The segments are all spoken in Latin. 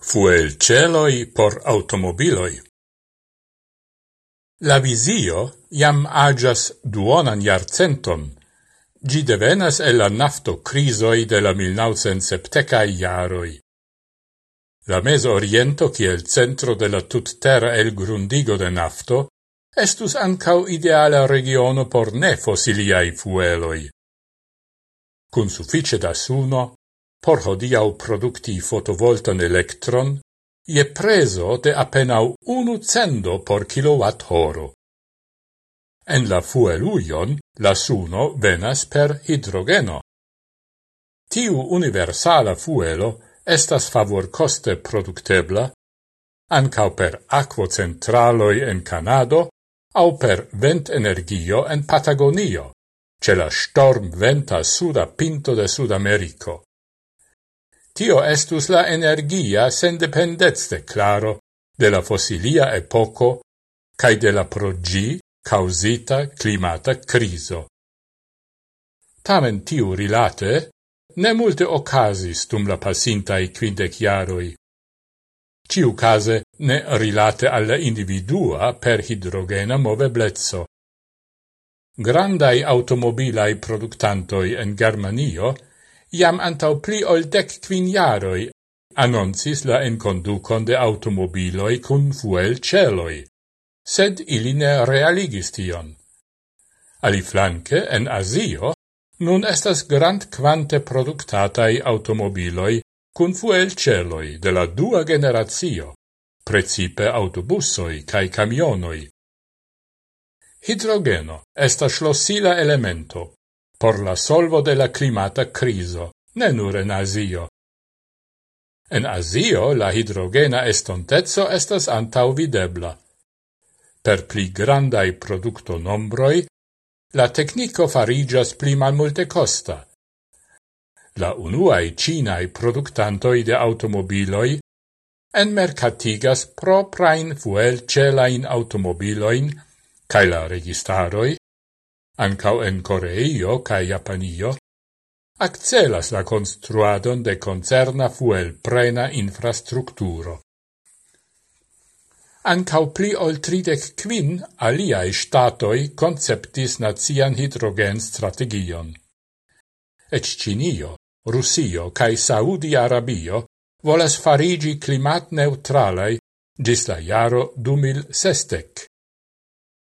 Fuelceloi por automobiloi. La visio jam agias duonan jarcenton. Gi devenas el la nafto crisoi de la 1970-ai jaroi. La Meso Oriento, kiel centro de la tutterra el grundigo de nafto, estus ancau ideala regiono por ne fossiliai fueloi. Cun suffice da suno, por hodiau producti fotovoltan electron, je preso de apenau unu cendo por kilowatt horo. En la fueluion la suno venas per hidrogeno. Tiu universala fuelo estas favor coste productebla, ancau per aquo centraloi en Canado au per vent energio en Patagonio, ce la storm venta suda pinto de Sudamerico. Tio estus la energia sendependez declaro de la fossilia epoco cae de la progi causita climata criso. Tamen tiu rilate ne multe ocasis dum la passintai quindec iaroi. Ciu case ne rilate alla individua per hidrogena moveblezzo. Grandai automobilai productantoi en Germanio iam antau pli ol dec quin jaroi annoncis la enconducon de automobiloi cun fuel celoi, sed ili ne realigis tion. Ali flanque, en Asio, nun estas grand quante productatai automobiloi cun fuel celoi de la dua generatio, precipe autobusoi cae camionoi. Hidrogeno estas losila elemento, por la solvo de la climata criso, ne nur en Asio. En Asio la hidrogena estontezo estas antau videbla. Per pli grandai producto nombroi, la tecnico farigas pli mal multe costa. La unuae cinae productantoi de automobiloi en mercatigas proprain fuel celain automobiloin cae la registaroi ancau en Coreio ca Japanio, accelas la construadon de concerna fuel prena infrastructuro. Ancau pli ol tridec quin aliae statoi conceptis nazian hidrogen strategion. Et Cinio, Rusio cae Saudi Arabio volas farigi climat neutralai gis la jaro 2060.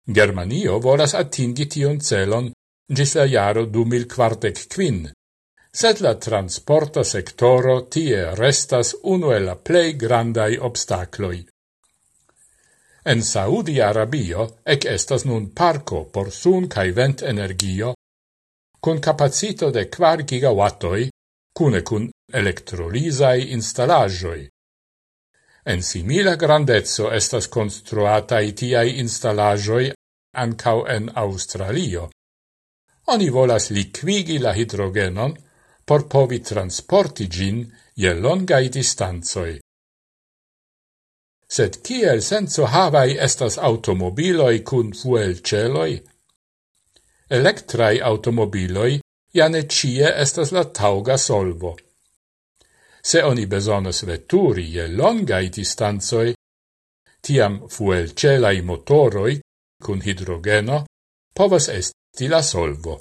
Germanio volas atingi tion celon gis la jaro 2045, sed la transporta sectoro tie restas unu el la plei grandai obstacloi. En Saudi Arabio ec estas nun parco por sun cae vent energio cun capacito de 4 gigawattoi, cune cun electrolisai installagioi, En simila grandezzo estas construatai tiai installajoi ancau en Australio. Oni volas liquigi la hidrogenon por povi transporti gin je longai distanzoi. Sed kiel senso havai estas automobiloi cun fuelceloi? Electrai automobiloi ja ne cie estas la tauga solvo. Se oni besonas veturi je longai distanzoi, tiam fuelcelai motoroi cun hidrogeno povas esti la solvo.